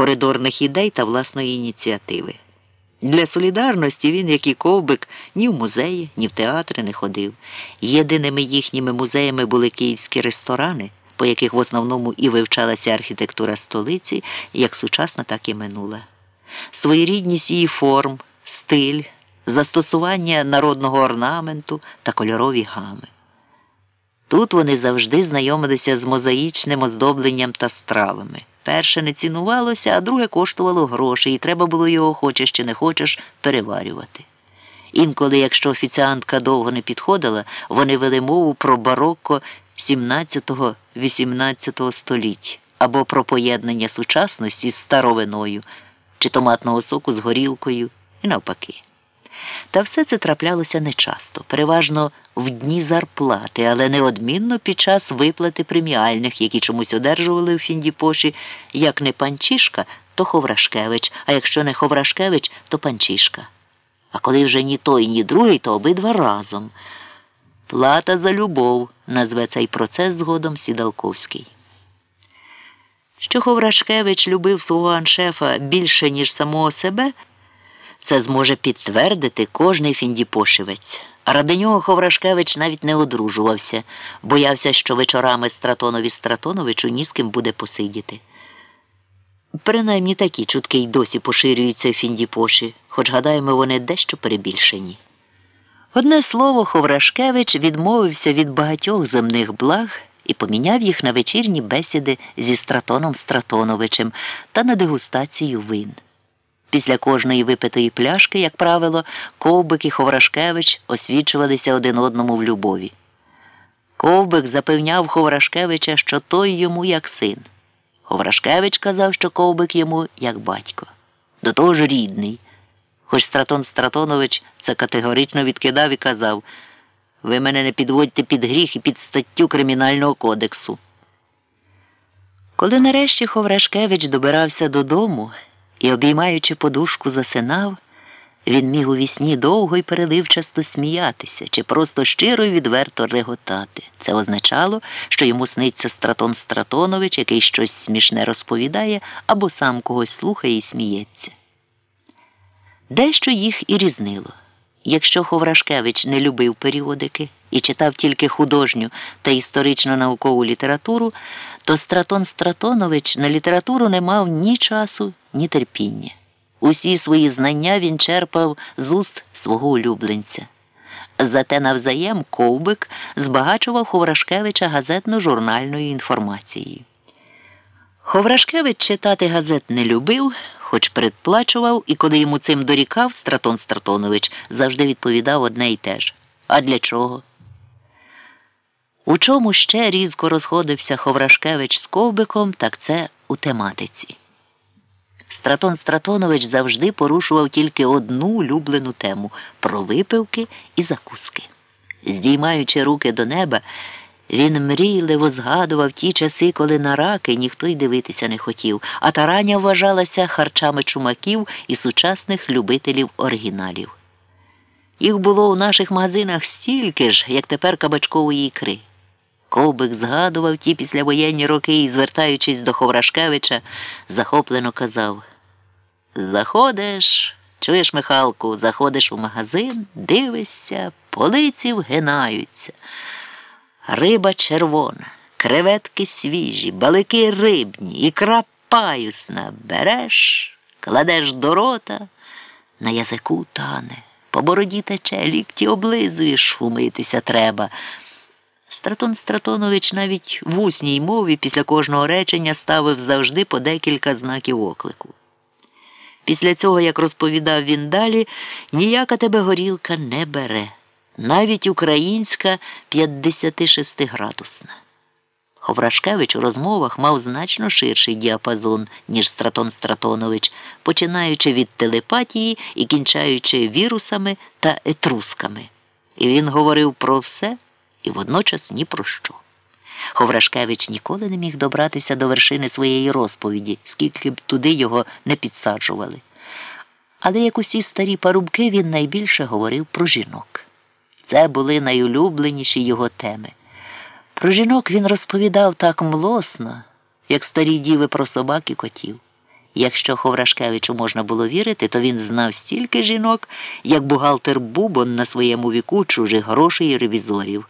коридорних ідей та власної ініціативи. Для солідарності він, як і ковбик, ні в музеї, ні в театри не ходив. Єдиними їхніми музеями були київські ресторани, по яких в основному і вивчалася архітектура столиці, як сучасна, так і минула. Своєрідність її форм, стиль, застосування народного орнаменту та кольорові гами. Тут вони завжди знайомилися з мозаїчним оздобленням та стравами. Перше не цінувалося, а друге коштувало грошей, і треба було його, хочеш чи не хочеш, переварювати. Інколи, якщо офіціантка довго не підходила, вони вели мову про барокко 17-18 століть або про поєднання сучасності з старовиною чи томатного соку з горілкою і навпаки. Та все це траплялося нечасто, переважно в дні зарплати, але неодмінно під час виплати преміальних, які чомусь одержували у Фіндіпоші, як не панчішка, то Ховрашкевич, а якщо не Ховрашкевич, то панчішка. А коли вже ні той, ні другий, то обидва разом. Плата за любов назве цей процес згодом Сідалковський. Що Ховрашкевич любив свого аншефа більше, ніж самого себе. Це зможе підтвердити кожний фіндіпошивець. А ради нього Ховрашкевич навіть не одружувався, боявся, що вечорами Стратонові Стратоновичу ні з ким буде посидіти. Принаймні такі чутки й досі поширюються в Фіндіпоші, хоч гадаємо, вони дещо перебільшені. Одне слово, Ховрашкевич відмовився від багатьох земних благ і поміняв їх на вечірні бесіди зі Стратоном Стратоновичем та на дегустацію вин. Після кожної випитої пляшки, як правило, Ковбик і Ховрашкевич освічувалися один одному в любові. Ковбик запевняв Ховрашкевича, що той йому як син. Ховрашкевич казав, що Ковбик йому як батько. До того ж рідний. Хоч Стратон Стратонович це категорично відкидав і казав ви мене не підводьте під гріх і під статтю Кримінального кодексу. Коли нарешті Ховрашкевич добирався додому і, обіймаючи подушку, засинав, він міг у вісні довго й переливчасто сміятися чи просто щиро й відверто реготати. Це означало, що йому сниться Стратон Стратонович, який щось смішне розповідає або сам когось слухає і сміється. Дещо їх і різнило. Якщо Ховрашкевич не любив періодики і читав тільки художню та історично наукову літературу, то Стратон Стратонович на літературу не мав ні часу, ні терпіння. Усі свої знання він черпав з уст свого улюбленця. Зате навзаєм Ковбик збагачував Ховрашкевича газетно-журнальною інформацією. Ховрашкевич читати газет не любив, хоч предплачував, і коли йому цим дорікав, Стратон Стратонович завжди відповідав одне й те ж. А для чого? У чому ще різко розходився Ховрашкевич з Ковбиком, так це у тематиці. Стратон Стратонович завжди порушував тільки одну улюблену тему про випивки і закуски. Здіймаючи руки до неба, він мрійливо згадував ті часи, коли на раки ніхто й дивитися не хотів, а тараня вважалася харчами чумаків і сучасних любителів оригіналів. Їх було у наших магазинах стільки ж, як тепер кабачкової ікри. Ковбик згадував ті післявоєнні роки і, звертаючись до Ховрашкевича, захоплено казав Заходиш, чуєш, Михалку, заходиш у магазин, дивишся, полиці вгинаються. Риба червона, креветки свіжі, балики рибні, ікра паюсна береш, кладеш до рота, на язику тане, по бороді тече, лікті облизуєш, умитися треба. Стратон Стратонович навіть в усній мові після кожного речення ставив завжди по декілька знаків оклику. Після цього, як розповідав він далі, ніяка тебе горілка не бере, навіть українська 56-градусна. Ховрашкевич у розмовах мав значно ширший діапазон, ніж Стратон Стратонович, починаючи від телепатії і кінчаючи вірусами та етрусками. І він говорив про все і водночас ні про що. Ховрашкевич ніколи не міг добратися до вершини своєї розповіді, скільки б туди його не підсаджували. Але як усі старі парубки, він найбільше говорив про жінок. Це були найулюбленіші його теми. Про жінок він розповідав так млосно, як старі діви про собак і котів. Якщо Ховрашкевичу можна було вірити, то він знав стільки жінок, як бухгалтер Бубон на своєму віку чужих грошей і ревізорів.